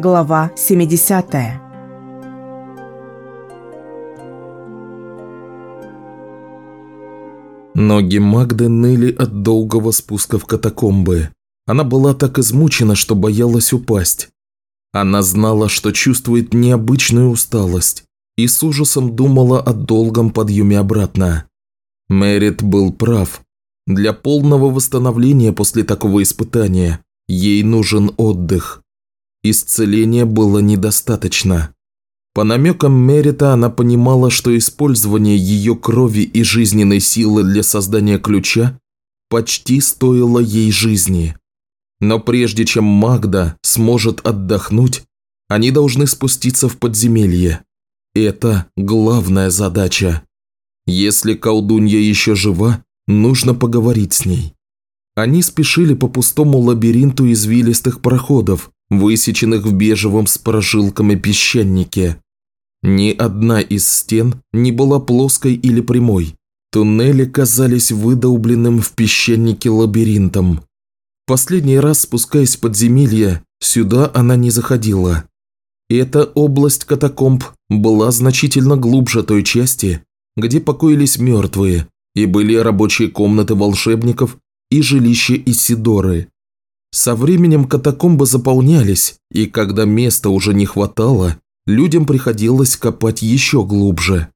Глава 70 Ноги Магды ныли от долгого спуска в катакомбы. Она была так измучена, что боялась упасть. Она знала, что чувствует необычную усталость, и с ужасом думала о долгом подъеме обратно. Мэрит был прав. Для полного восстановления после такого испытания ей нужен отдых. Исцеления было недостаточно. По намекам Мерита она понимала, что использование ее крови и жизненной силы для создания ключа почти стоило ей жизни. Но прежде чем Магда сможет отдохнуть, они должны спуститься в подземелье. Это главная задача. Если колдунья еще жива, нужно поговорить с ней. Они спешили по пустому лабиринту извилистых проходов, высеченных в бежевом с прожилками песчанике. Ни одна из стен не была плоской или прямой. Туннели казались выдолбленным в песчанике лабиринтом. Последний раз, спускаясь в подземелье, сюда она не заходила. Эта область катакомб была значительно глубже той части, где покоились мертвые, и были рабочие комнаты волшебников и жилища Исидоры. Со временем катакомбы заполнялись, и когда места уже не хватало, людям приходилось копать еще глубже.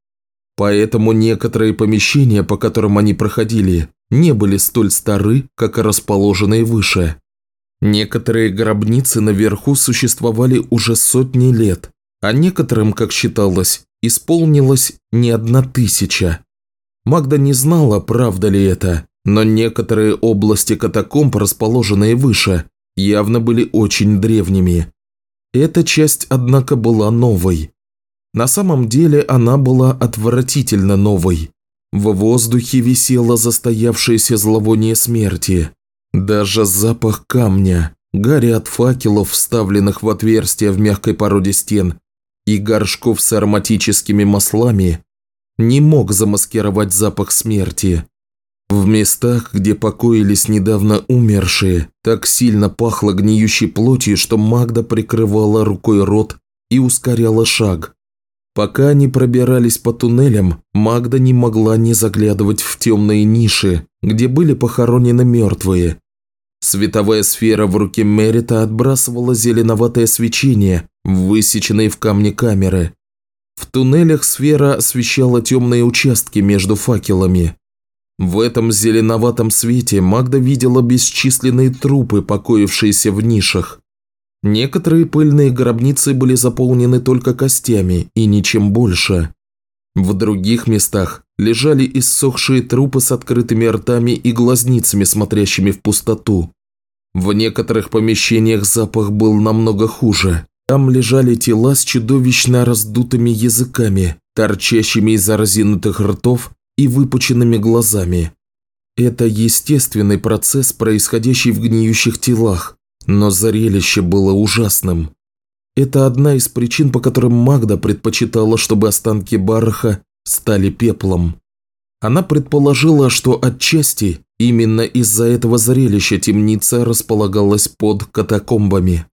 Поэтому некоторые помещения, по которым они проходили, не были столь стары, как и расположенные выше. Некоторые гробницы наверху существовали уже сотни лет, а некоторым, как считалось, исполнилось не одна тысяча. Магда не знала, правда ли это, но некоторые области катакомб, расположенные выше, явно были очень древними. Эта часть, однако, была новой. На самом деле она была отвратительно новой. В воздухе висело застоявшееся зловоние смерти. Даже запах камня, гари от факелов, вставленных в отверстия в мягкой породе стен, и горшков с ароматическими маслами не мог замаскировать запах смерти. В местах, где покоились недавно умершие, так сильно пахло гниющей плотью, что Магда прикрывала рукой рот и ускоряла шаг. Пока они пробирались по туннелям, Магда не могла не заглядывать в темные ниши, где были похоронены мертвые. Световая сфера в руке Мерита отбрасывала зеленоватое свечение, высеченные в камне камеры. В туннелях сфера освещала темные участки между факелами. В этом зеленоватом свете Магда видела бесчисленные трупы, покоившиеся в нишах. Некоторые пыльные гробницы были заполнены только костями и ничем больше. В других местах лежали иссохшие трупы с открытыми ртами и глазницами, смотрящими в пустоту. В некоторых помещениях запах был намного хуже. Там лежали тела с чудовищно раздутыми языками, торчащими из разинутых ртов и выпученными глазами. Это естественный процесс, происходящий в гниющих телах, но зрелище было ужасным. Это одна из причин, по которым Магда предпочитала, чтобы останки Бараха стали пеплом. Она предположила, что отчасти именно из-за этого зрелища темница располагалась под катакомбами.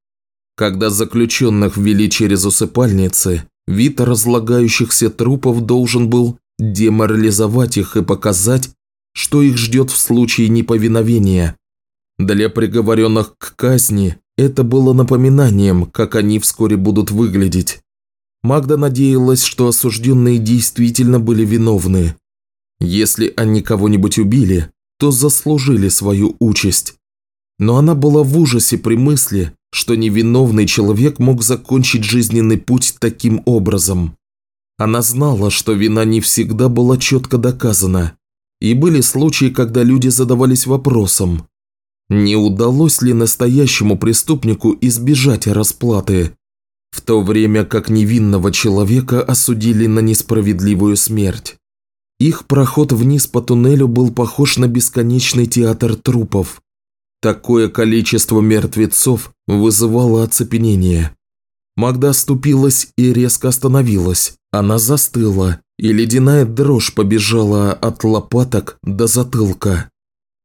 Когда заключенных ввели через усыпальницы, вид разлагающихся трупов должен был деморализовать их и показать, что их ждет в случае неповиновения. Для приговоренных к казни это было напоминанием, как они вскоре будут выглядеть. Магда надеялась, что осужденные действительно были виновны. Если они кого-нибудь убили, то заслужили свою участь. Но она была в ужасе при мысли, что невиновный человек мог закончить жизненный путь таким образом. Она знала, что вина не всегда была четко доказана, и были случаи, когда люди задавались вопросом, не удалось ли настоящему преступнику избежать расплаты, в то время как невинного человека осудили на несправедливую смерть. Их проход вниз по туннелю был похож на бесконечный театр трупов. Такое количество мертвецов вызывало оцепенение. Магда ступилась и резко остановилась. Она застыла, и ледяная дрожь побежала от лопаток до затылка.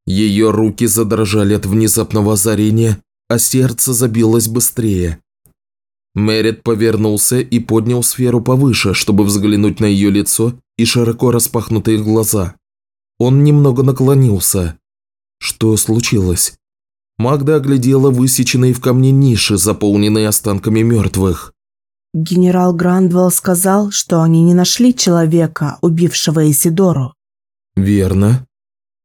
Ее руки задрожали от внезапного озарения, а сердце забилось быстрее. Мерит повернулся и поднял сферу повыше, чтобы взглянуть на ее лицо и широко распахнутые глаза. Он немного наклонился. Что случилось? Магда оглядела высеченные в камне ниши, заполненные останками мертвых. Генерал Грандвелл сказал, что они не нашли человека, убившего Исидору. Верно.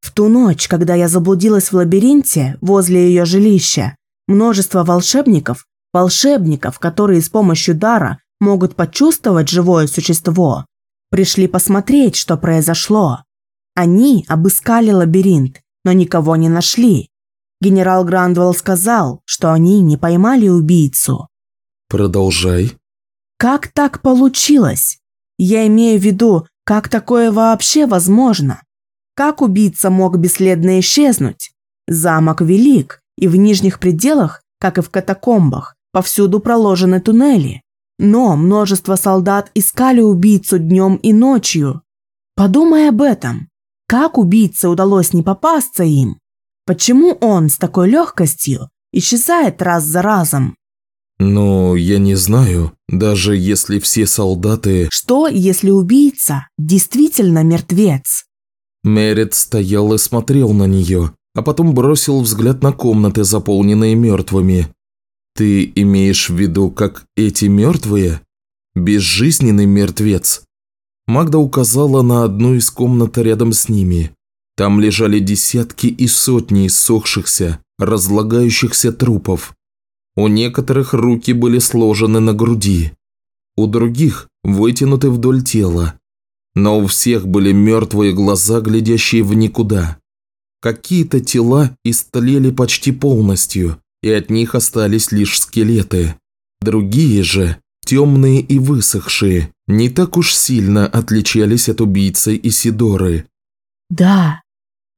В ту ночь, когда я заблудилась в лабиринте возле ее жилища, множество волшебников, волшебников, которые с помощью дара могут почувствовать живое существо, пришли посмотреть, что произошло. Они обыскали лабиринт, но никого не нашли. Генерал Грандвелл сказал, что они не поймали убийцу. Продолжай. Как так получилось? Я имею в виду, как такое вообще возможно? Как убийца мог бесследно исчезнуть? Замок велик, и в нижних пределах, как и в катакомбах, повсюду проложены туннели. Но множество солдат искали убийцу днем и ночью. Подумай об этом. Как убийце удалось не попасться им? Почему он с такой легкостью исчезает раз за разом? Ну, я не знаю, даже если все солдаты... Что, если убийца действительно мертвец? Мерит стоял и смотрел на нее, а потом бросил взгляд на комнаты, заполненные мертвыми. «Ты имеешь в виду, как эти мертвые? Безжизненный мертвец?» Магда указала на одну из комнат рядом с ними. Там лежали десятки и сотни иссохшихся, разлагающихся трупов. У некоторых руки были сложены на груди, у других вытянуты вдоль тела, но у всех были мертвые глаза, глядящие в никуда. Какие-то тела истлели почти полностью, и от них остались лишь скелеты. Другие же, темные и высохшие, не так уж сильно отличались от убийцы Исидоры. Да.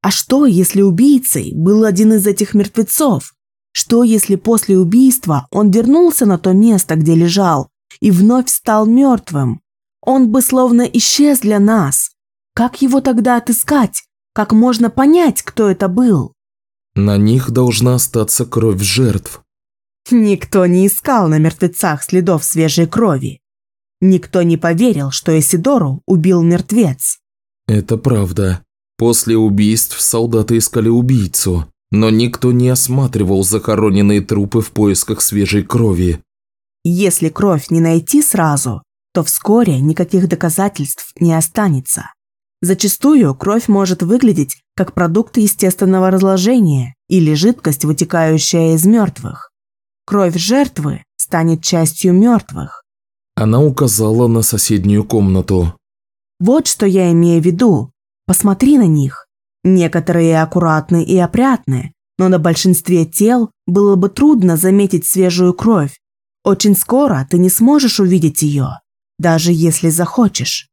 А что, если убийцей был один из этих мертвецов? Что, если после убийства он вернулся на то место, где лежал, и вновь стал мертвым? Он бы словно исчез для нас. Как его тогда отыскать? Как можно понять, кто это был? На них должна остаться кровь жертв. Никто не искал на мертвецах следов свежей крови. Никто не поверил, что Эсидору убил мертвец. Это правда. После убийств солдаты искали убийцу, но никто не осматривал захороненные трупы в поисках свежей крови. Если кровь не найти сразу, то вскоре никаких доказательств не останется. Зачастую кровь может выглядеть как продукт естественного разложения или жидкость, вытекающая из мертвых. Кровь жертвы станет частью мертвых. Она указала на соседнюю комнату. Вот что я имею в виду. Посмотри на них. Некоторые аккуратны и опрятны, но на большинстве тел было бы трудно заметить свежую кровь. Очень скоро ты не сможешь увидеть ее даже если захочешь».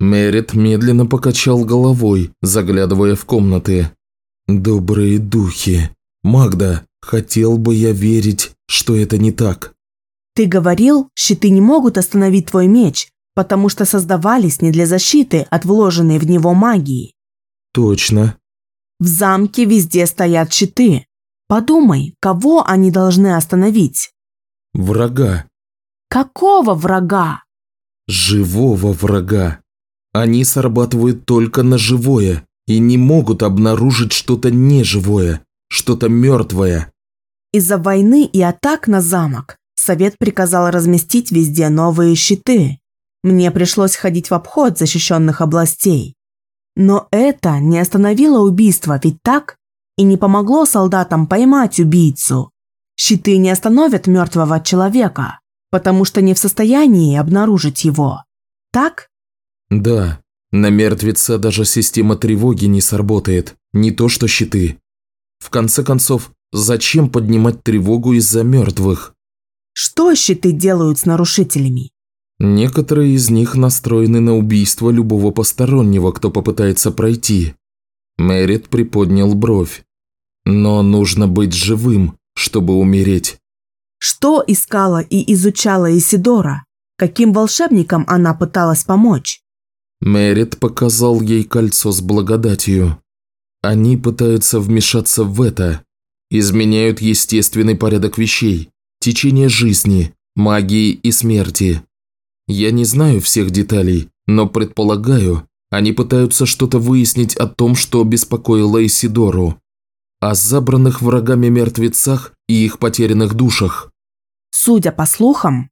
Мерит медленно покачал головой, заглядывая в комнаты. «Добрые духи. Магда, хотел бы я верить, что это не так». «Ты говорил, щиты не могут остановить твой меч, потому что создавались не для защиты от вложенной в него магии». «Точно». «В замке везде стоят щиты. Подумай, кого они должны остановить?» «Врага». «Какого врага?» живого врага. Они срабатывают только на живое и не могут обнаружить что-то неживое, что-то мертвое. Из-за войны и атак на замок совет приказал разместить везде новые щиты. Мне пришлось ходить в обход защищенных областей. Но это не остановило убийство, ведь так? И не помогло солдатам поймать убийцу. Щиты не остановят мертвого человека потому что не в состоянии обнаружить его. Так? Да. На мертвеца даже система тревоги не сработает, не то что щиты. В конце концов, зачем поднимать тревогу из-за мертвых? Что щиты делают с нарушителями? Некоторые из них настроены на убийство любого постороннего, кто попытается пройти. Мэрит приподнял бровь. Но нужно быть живым, чтобы умереть. Что искала и изучала Исидора? Каким волшебникам она пыталась помочь? Мерит показал ей кольцо с благодатью. Они пытаются вмешаться в это, изменяют естественный порядок вещей, течение жизни, магии и смерти. Я не знаю всех деталей, но предполагаю, они пытаются что-то выяснить о том, что беспокоило Исидору. О забранных врагами мертвецах и их потерянных душах. Судя по слухам,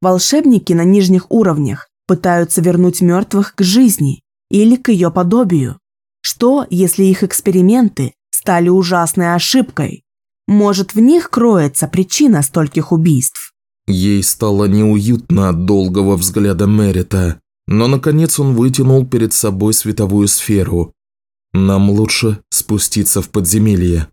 волшебники на нижних уровнях пытаются вернуть мертвых к жизни или к ее подобию. Что, если их эксперименты стали ужасной ошибкой? Может, в них кроется причина стольких убийств? Ей стало неуютно от долгого взгляда Мерита, но наконец он вытянул перед собой световую сферу. Нам лучше спуститься в подземелье.